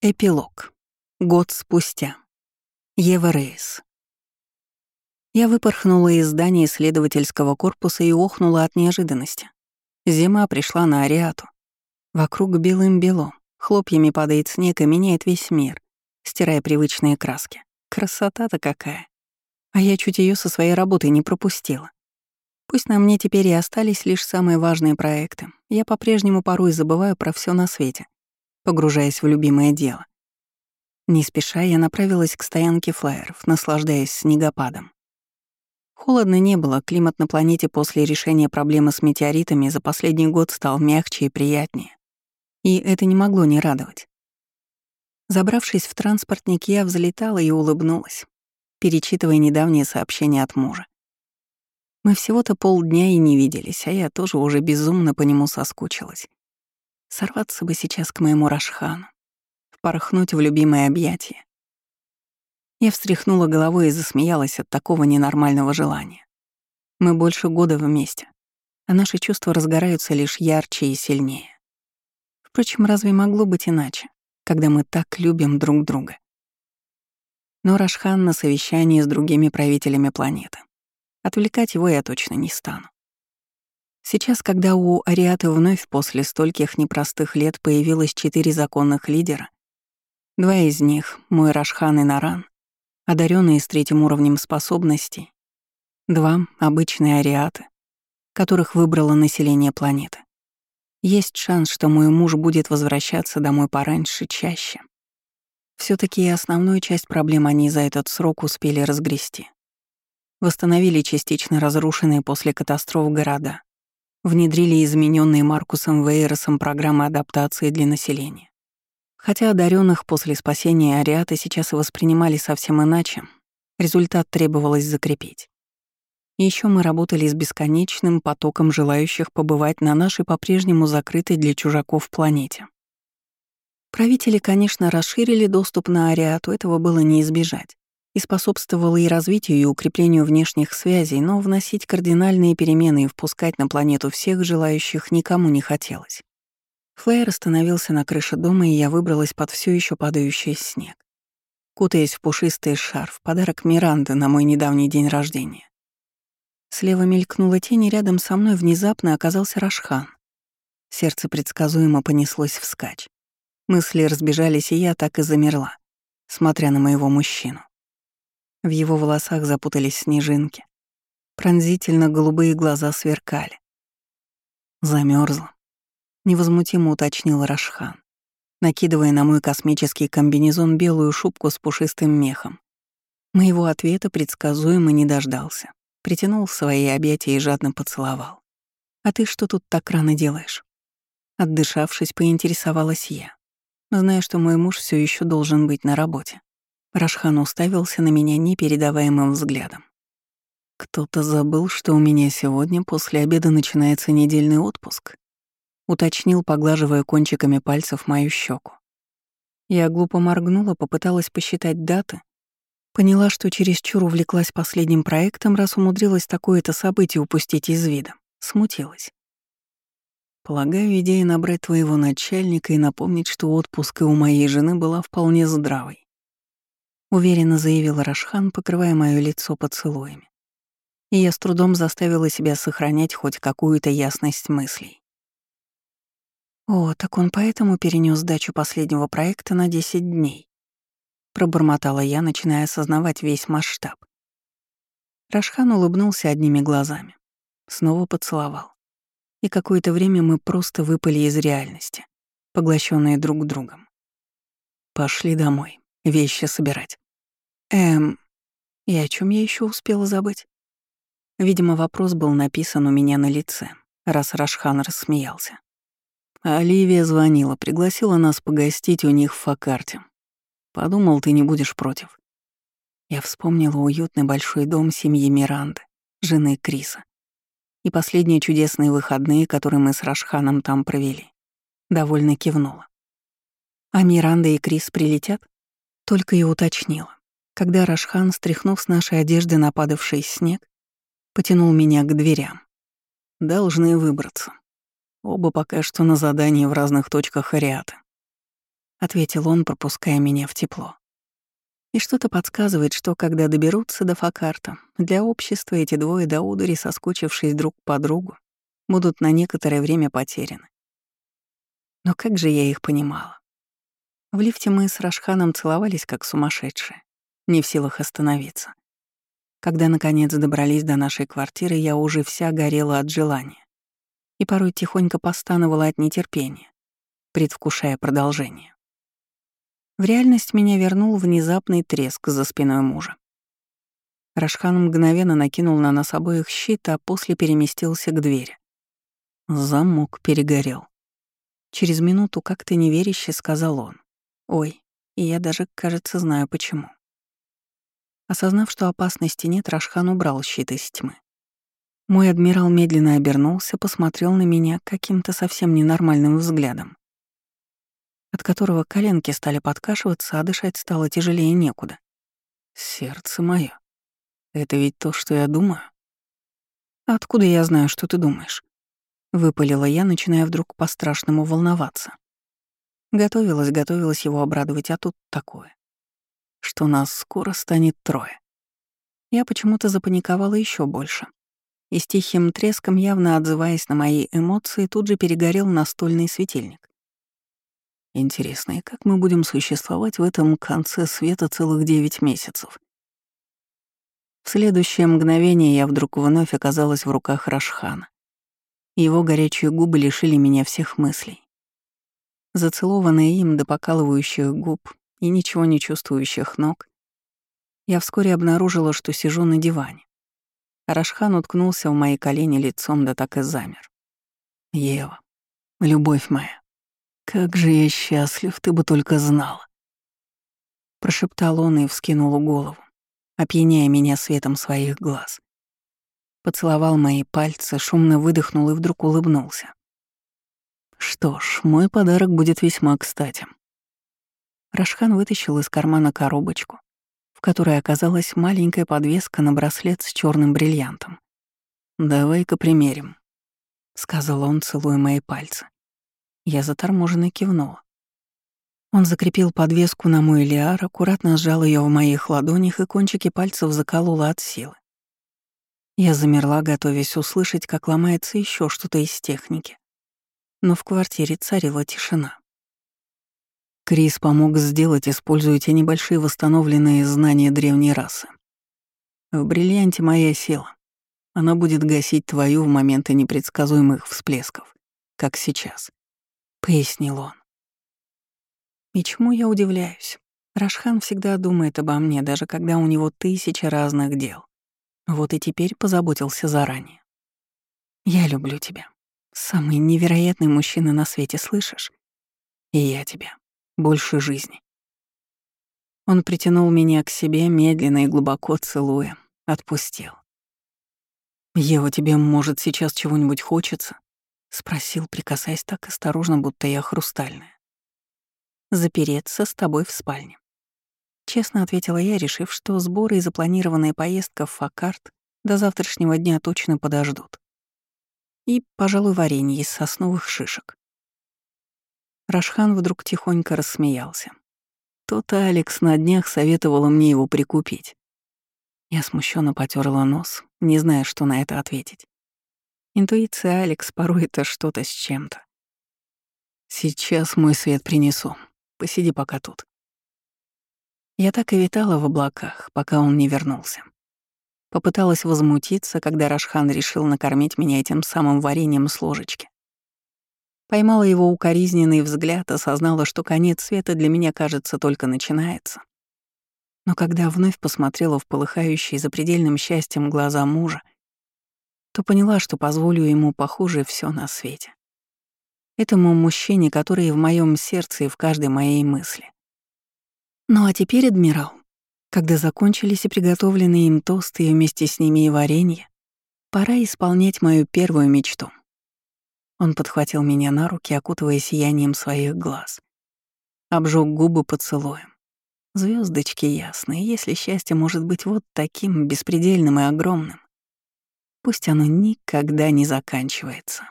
Эпилог. Год спустя. Ева Рейс. Я выпорхнула из здания исследовательского корпуса и охнула от неожиданности. Зима пришла на Ариату. Вокруг белым-бело, хлопьями падает снег и меняет весь мир, стирая привычные краски. Красота-то какая. А я чуть ее со своей работой не пропустила. Пусть на мне теперь и остались лишь самые важные проекты, я по-прежнему порой забываю про все на свете — погружаясь в любимое дело. Не спеша я направилась к стоянке флайеров, наслаждаясь снегопадом. Холодно не было, климат на планете после решения проблемы с метеоритами за последний год стал мягче и приятнее. И это не могло не радовать. Забравшись в транспортник, я взлетала и улыбнулась, перечитывая недавние сообщения от мужа. Мы всего-то полдня и не виделись, а я тоже уже безумно по нему соскучилась. Сорваться бы сейчас к моему Рашхану, впорхнуть в любимое объятие. Я встряхнула головой и засмеялась от такого ненормального желания. Мы больше года вместе, а наши чувства разгораются лишь ярче и сильнее. Впрочем, разве могло быть иначе, когда мы так любим друг друга? Но Рашхан на совещании с другими правителями планеты. Отвлекать его я точно не стану. Сейчас, когда у Ариаты вновь после стольких непростых лет появилось четыре законных лидера, два из них — мой Рашхан и Наран, одаренные с третьим уровнем способностей, два — обычные Ариаты, которых выбрало население планеты. Есть шанс, что мой муж будет возвращаться домой пораньше, чаще. все таки основную часть проблем они за этот срок успели разгрести. Восстановили частично разрушенные после катастроф города, внедрили измененные Маркусом Вейросом программы адаптации для населения. Хотя одаренных после спасения Ариаты сейчас и воспринимали совсем иначе, результат требовалось закрепить. Еще мы работали с бесконечным потоком желающих побывать на нашей по-прежнему закрытой для чужаков планете. Правители, конечно, расширили доступ на Ариату, этого было не избежать и способствовало и развитию, и укреплению внешних связей, но вносить кардинальные перемены и впускать на планету всех желающих никому не хотелось. Флэйр остановился на крыше дома, и я выбралась под все еще падающий снег. Кутаясь в пушистый шарф, подарок Миранды на мой недавний день рождения. Слева мелькнула тень, и рядом со мной внезапно оказался Рашхан. Сердце предсказуемо понеслось вскачь. Мысли разбежались, и я так и замерла, смотря на моего мужчину. В его волосах запутались снежинки. Пронзительно голубые глаза сверкали. Замерзла. Невозмутимо уточнил Рашхан, накидывая на мой космический комбинезон белую шубку с пушистым мехом. Моего ответа предсказуемо не дождался. Притянул свои объятия и жадно поцеловал. «А ты что тут так рано делаешь?» Отдышавшись, поинтересовалась я, зная, что мой муж все еще должен быть на работе. Рашхан уставился на меня непередаваемым взглядом. «Кто-то забыл, что у меня сегодня после обеда начинается недельный отпуск», уточнил, поглаживая кончиками пальцев мою щеку. Я глупо моргнула, попыталась посчитать даты, поняла, что чересчур увлеклась последним проектом, раз умудрилась такое-то событие упустить из вида. Смутилась. Полагаю, идея набрать твоего начальника и напомнить, что отпуск и у моей жены была вполне здравой. — уверенно заявил Рашхан, покрывая моё лицо поцелуями. И я с трудом заставила себя сохранять хоть какую-то ясность мыслей. «О, так он поэтому перенёс дачу последнего проекта на 10 дней», — пробормотала я, начиная осознавать весь масштаб. Рашхан улыбнулся одними глазами, снова поцеловал. И какое-то время мы просто выпали из реальности, поглощенные друг другом. «Пошли домой», вещи собирать. Эм, и о чем я еще успела забыть? Видимо, вопрос был написан у меня на лице, раз Рашхан рассмеялся. Оливия звонила, пригласила нас погостить у них в Факарте. Подумал, ты не будешь против. Я вспомнила уютный большой дом семьи Миранды, жены Криса. И последние чудесные выходные, которые мы с Рашханом там провели. Довольно кивнула. А Миранда и Крис прилетят? Только и уточнила, когда Рашхан, стряхнув с нашей одежды нападавший снег, потянул меня к дверям. Должны выбраться. Оба пока что на задании в разных точках Ариата. — ответил он, пропуская меня в тепло. И что-то подсказывает, что когда доберутся до Факарта, для общества эти двое до удури, соскучившись друг по другу, будут на некоторое время потеряны. Но как же я их понимала? В лифте мы с Рашханом целовались как сумасшедшие, не в силах остановиться. Когда, наконец, добрались до нашей квартиры, я уже вся горела от желания и порой тихонько постановала от нетерпения, предвкушая продолжение. В реальность меня вернул внезапный треск за спиной мужа. Рашхан мгновенно накинул на нас обоих щит, а после переместился к двери. Замок перегорел. Через минуту как-то неверяще сказал он. «Ой, и я даже, кажется, знаю почему». Осознав, что опасности нет, Рашхан убрал щит из тьмы. Мой адмирал медленно обернулся, посмотрел на меня каким-то совсем ненормальным взглядом от которого коленки стали подкашиваться, а дышать стало тяжелее некуда. Сердце мое. Это ведь то, что я думаю? Откуда я знаю, что ты думаешь? Выпалила я, начиная вдруг по-страшному волноваться. Готовилась, готовилась его обрадовать, а тут такое. Что нас скоро станет трое. Я почему-то запаниковала еще больше. И с тихим треском, явно отзываясь на мои эмоции, тут же перегорел настольный светильник. Интересно, и как мы будем существовать в этом конце света целых девять месяцев? В следующее мгновение я вдруг вновь оказалась в руках Рашхана. Его горячие губы лишили меня всех мыслей. Зацелованная им до покалывающих губ и ничего не чувствующих ног, я вскоре обнаружила, что сижу на диване. Рашхан уткнулся в мои колени лицом, да так и замер. «Ева, любовь моя, «Как же я счастлив, ты бы только знала!» Прошептал он и вскинул голову, опьяняя меня светом своих глаз. Поцеловал мои пальцы, шумно выдохнул и вдруг улыбнулся. Что ж, мой подарок будет весьма кстати. Рашхан вытащил из кармана коробочку, в которой оказалась маленькая подвеска на браслет с черным бриллиантом. «Давай-ка примерим», — сказал он, целуя мои пальцы. Я заторможенно кивнула. Он закрепил подвеску на мой лиар, аккуратно сжал ее в моих ладонях и кончики пальцев заколола от силы. Я замерла, готовясь услышать, как ломается еще что-то из техники. Но в квартире царила тишина. Крис помог сделать, используя те небольшие восстановленные знания древней расы. В бриллианте моя сила. Она будет гасить твою в моменты непредсказуемых всплесков, как сейчас. — пояснил он. И чему я удивляюсь? Рашхан всегда думает обо мне, даже когда у него тысячи разных дел. Вот и теперь позаботился заранее. Я люблю тебя. Самый невероятный мужчина на свете, слышишь? И я тебя. Больше жизни. Он притянул меня к себе, медленно и глубоко целуя, отпустил. «Ева, тебе, может, сейчас чего-нибудь хочется?» — спросил, прикасаясь так осторожно, будто я хрустальная. «Запереться с тобой в спальне». Честно ответила я, решив, что сборы и запланированная поездка в Факарт до завтрашнего дня точно подождут. И, пожалуй, варенье из сосновых шишек. Рашхан вдруг тихонько рассмеялся. Тот Алекс на днях советовала мне его прикупить. Я смущенно потерла нос, не зная, что на это ответить. Интуиция Алекс порой это что-то с чем-то. Сейчас мой свет принесу. Посиди пока тут. Я так и витала в облаках, пока он не вернулся. Попыталась возмутиться, когда Рашхан решил накормить меня этим самым вареньем с ложечки. Поймала его укоризненный взгляд, осознала, что конец света для меня, кажется, только начинается. Но когда вновь посмотрела в полыхающие запредельным счастьем глаза мужа, то поняла, что позволю ему похуже все на свете. Этому мужчине, который в моем сердце и в каждой моей мысли. Ну а теперь, адмирал, когда закончились и приготовленные им тосты и вместе с ними и варенье, пора исполнять мою первую мечту. Он подхватил меня на руки, окутывая сиянием своих глаз. Обжег губы поцелуем. Звездочки ясные, если счастье может быть вот таким беспредельным и огромным, Пусть оно никогда не заканчивается.